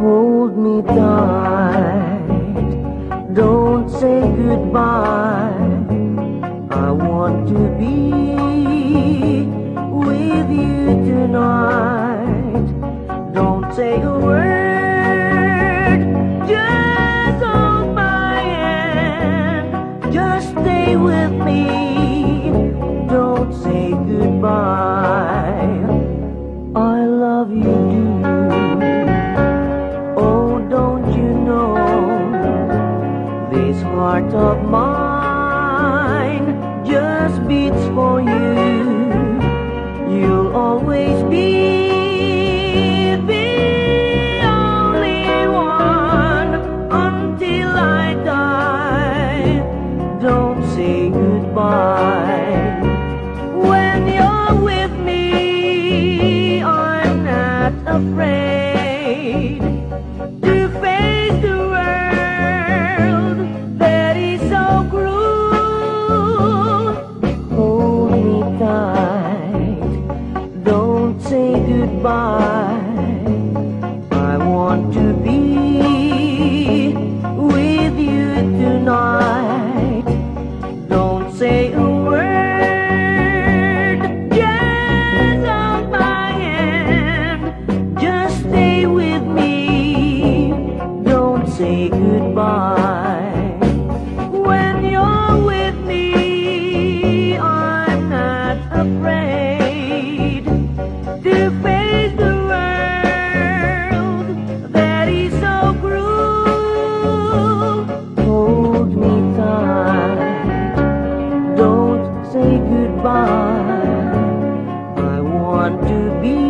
Hold me tight, don't say goodbye. I want to be with you tonight. Don't say this heart of mine just beats for you. by. I want to be with you tonight. Don't say a word, just on my hand. Just stay with me. Don't say goodbye. to be